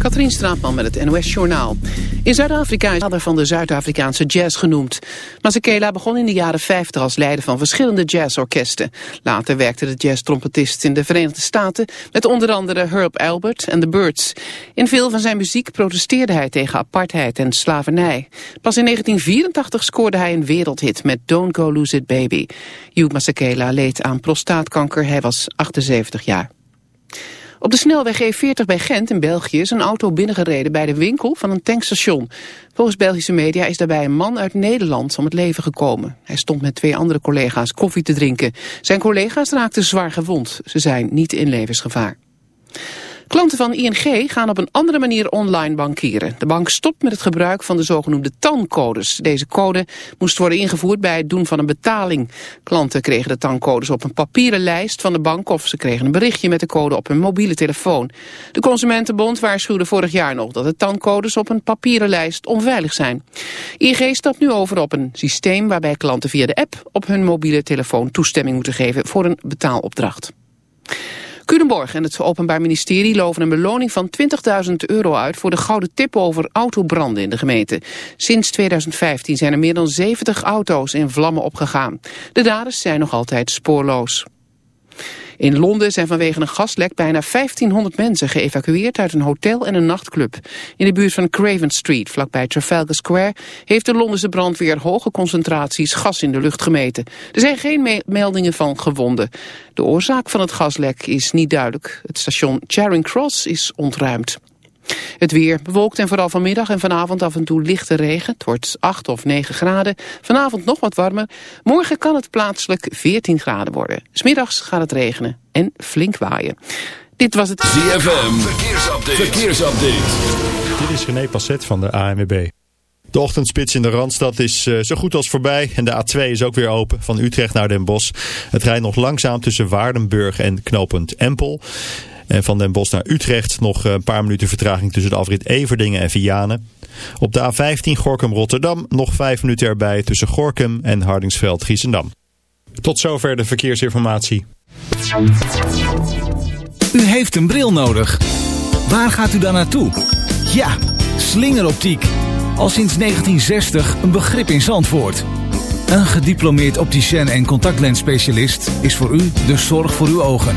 Katrien Straatman met het NOS-journaal. In Zuid-Afrika is vader van de Zuid-Afrikaanse jazz genoemd. Masekela begon in de jaren 50 als leider van verschillende jazzorkesten. Later werkte de jazztrompetist in de Verenigde Staten... met onder andere Herb Albert en The Birds. In veel van zijn muziek protesteerde hij tegen apartheid en slavernij. Pas in 1984 scoorde hij een wereldhit met Don't Go Lose It Baby. Hugh Masekela leed aan prostaatkanker, hij was 78 jaar. Op de snelweg E40 bij Gent in België is een auto binnengereden bij de winkel van een tankstation. Volgens Belgische media is daarbij een man uit Nederland om het leven gekomen. Hij stond met twee andere collega's koffie te drinken. Zijn collega's raakten zwaar gewond. Ze zijn niet in levensgevaar. Klanten van ING gaan op een andere manier online bankieren. De bank stopt met het gebruik van de zogenoemde TAN-codes. Deze code moest worden ingevoerd bij het doen van een betaling. Klanten kregen de TAN-codes op een papieren lijst van de bank... of ze kregen een berichtje met de code op hun mobiele telefoon. De Consumentenbond waarschuwde vorig jaar nog... dat de TAN-codes op een papieren lijst onveilig zijn. ING stapt nu over op een systeem waarbij klanten via de app... op hun mobiele telefoon toestemming moeten geven voor een betaalopdracht. Culemborg en het Openbaar Ministerie loven een beloning van 20.000 euro uit voor de gouden tip over autobranden in de gemeente. Sinds 2015 zijn er meer dan 70 auto's in vlammen opgegaan. De daders zijn nog altijd spoorloos. In Londen zijn vanwege een gaslek bijna 1500 mensen geëvacueerd uit een hotel en een nachtclub. In de buurt van Craven Street, vlakbij Trafalgar Square, heeft de Londense brandweer hoge concentraties gas in de lucht gemeten. Er zijn geen meldingen van gewonden. De oorzaak van het gaslek is niet duidelijk. Het station Charing Cross is ontruimd. Het weer bewolkt en vooral vanmiddag en vanavond af en toe lichte regen. Het wordt 8 of 9 graden. Vanavond nog wat warmer. Morgen kan het plaatselijk 14 graden worden. Smiddags gaat het regenen en flink waaien. Dit was het ZFM. Verkeersupdate. Verkeersupdate. Dit is René Passet van de ANWB. De ochtendspits in de Randstad is uh, zo goed als voorbij. En de A2 is ook weer open, van Utrecht naar Den Bosch. Het rijdt nog langzaam tussen Waardenburg en knooppunt Empel. En van Den Bosch naar Utrecht nog een paar minuten vertraging tussen de afrit Everdingen en Vianen. Op de A15 Gorkum-Rotterdam nog vijf minuten erbij tussen Gorkum en Hardingsveld-Giessendam. Tot zover de verkeersinformatie. U heeft een bril nodig. Waar gaat u dan naartoe? Ja, slingeroptiek. Al sinds 1960 een begrip in Zandvoort. Een gediplomeerd opticien en contactlensspecialist is voor u de zorg voor uw ogen.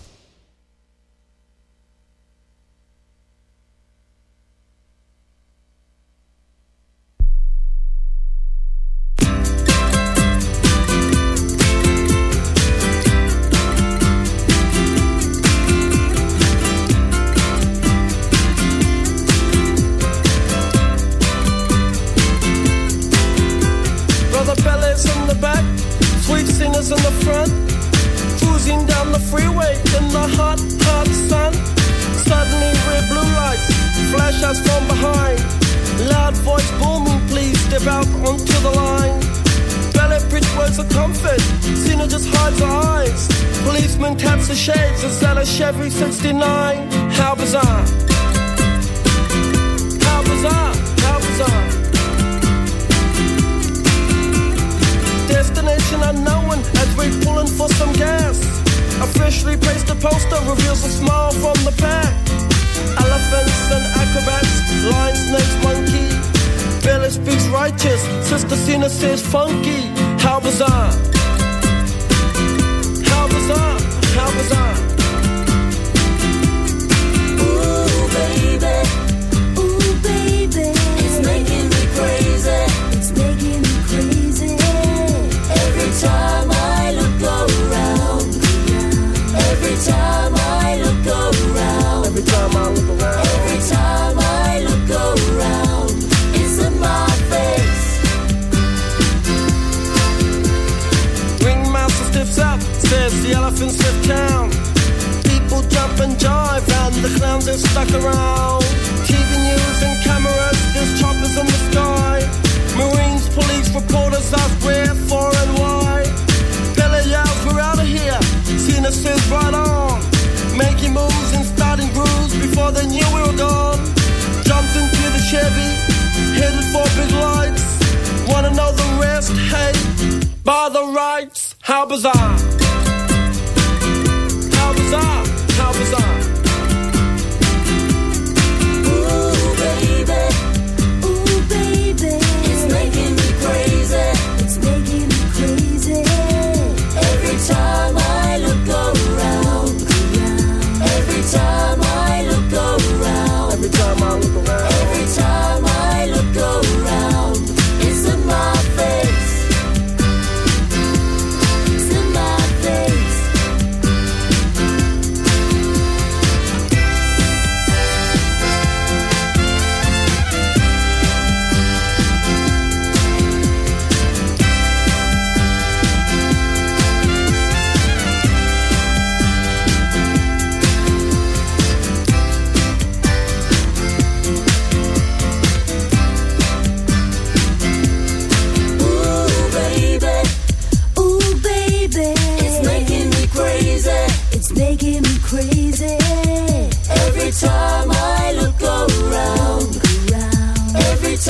usar.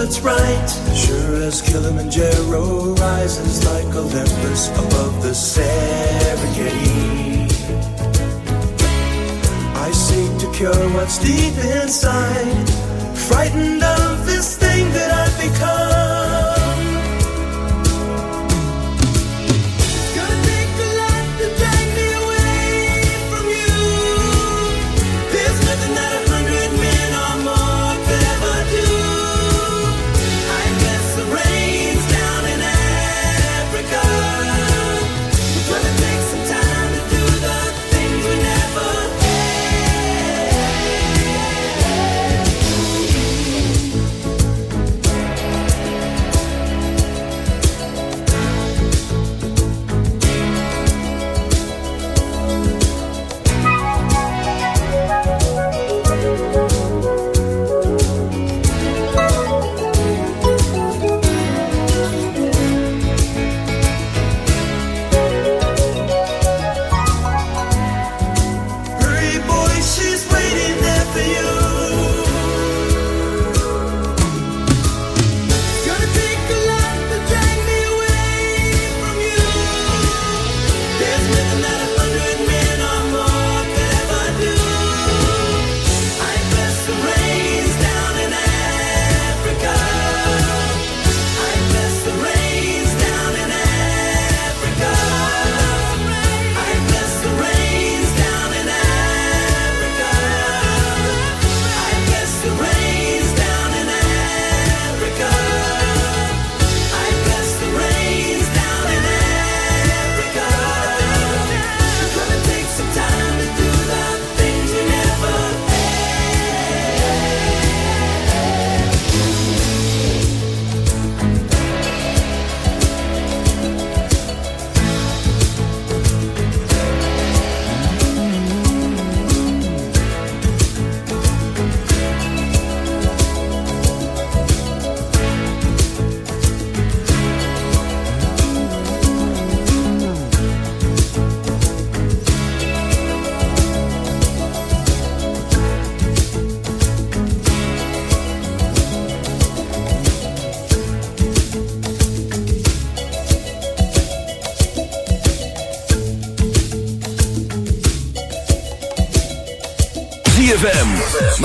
what's right. Sure as Kilimanjaro rises like Olympus above the Serengeti. I seek to cure what's deep inside, frightened of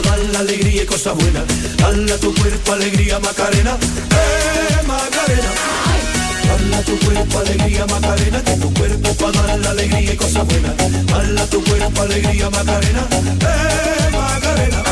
dar la alegría y cosas buenas. Dala tu cuerpo alegría Macarena, eh Macarena. Dala tu cuerpo alegría Macarena, que tu cuerpo para dar la alegría y cosas buenas. Dala tu cuerpo alegría Macarena, eh Macarena.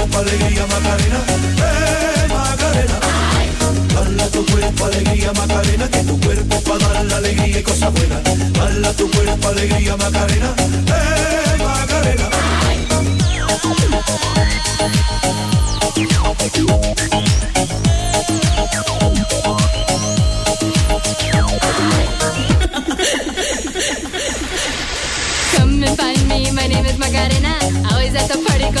Cuerpo alegría Macarena, eh Macarena. Dala tu cuerpo alegría Macarena, que tu cuerpo para dar la alegría y cosas buenas. Dala tu cuerpo alegría Macarena, eh Macarena. Come and find me, my name is Macarena.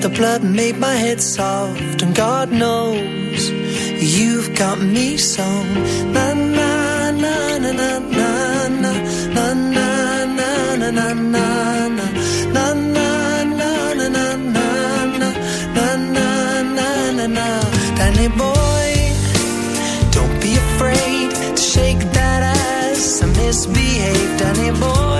The blood made my head soft, and God knows you've got me so. Na na na na na na na na na na na na na. Danny boy, don't be afraid to shake that ass and misbehave, Danny boy.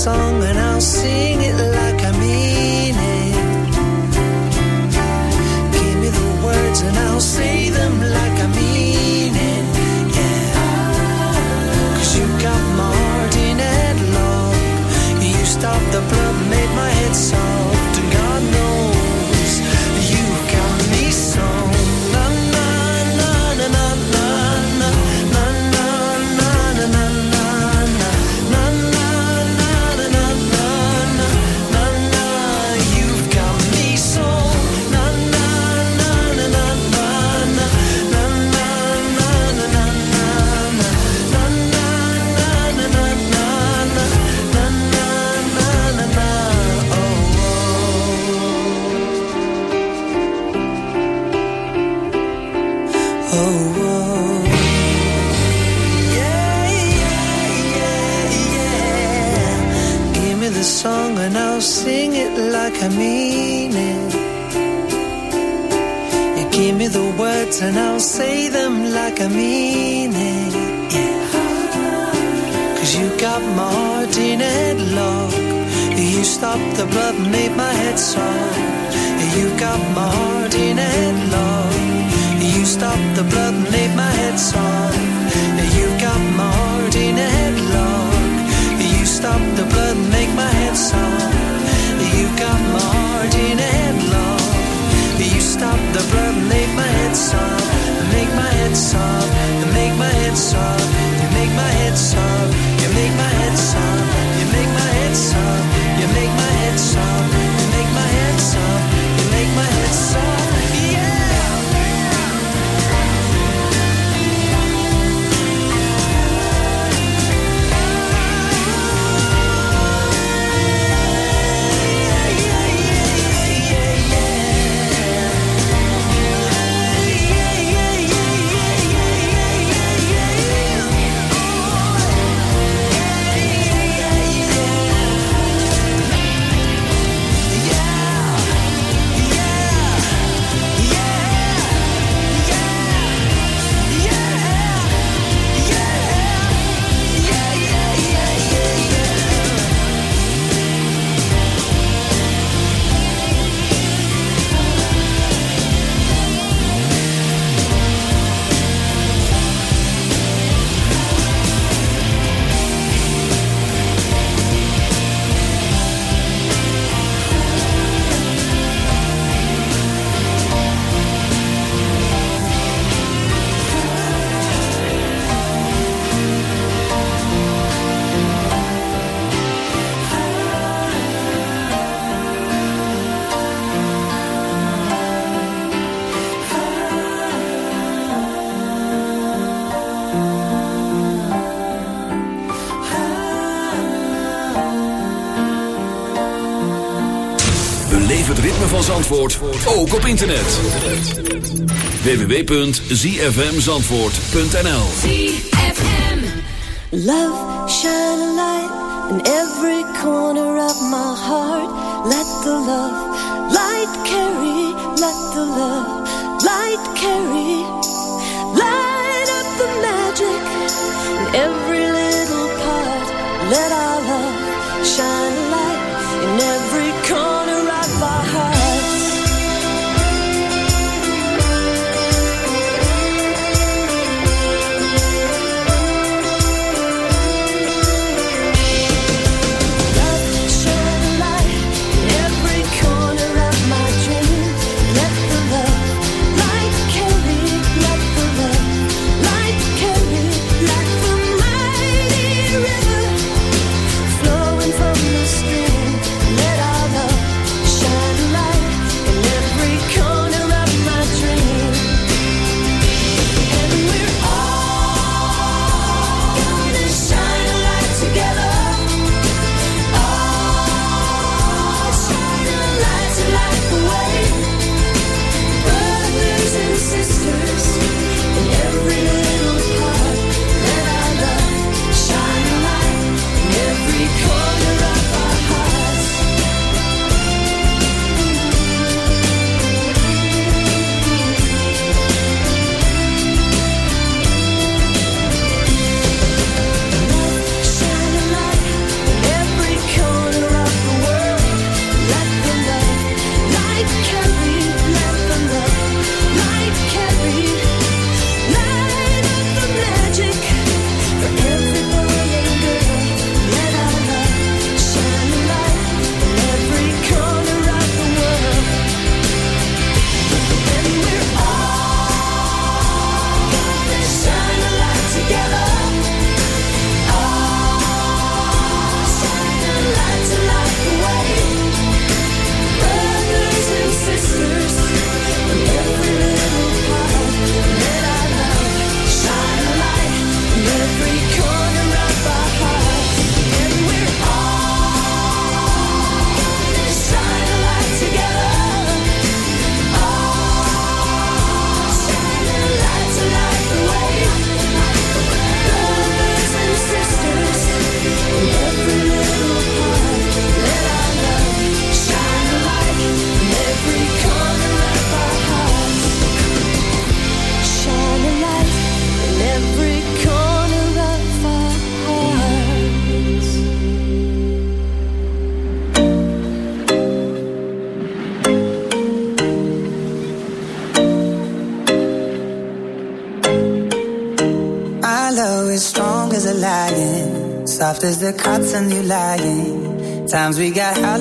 song and ook op internet. www.zfmzandvoort.nl ZFM Love, shine a light in every corner of my heart. Let the love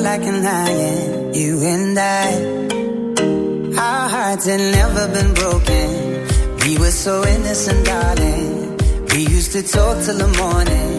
black and lying, you and I. Our hearts had never been broken. We were so innocent, darling. We used to talk till the morning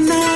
Tonight.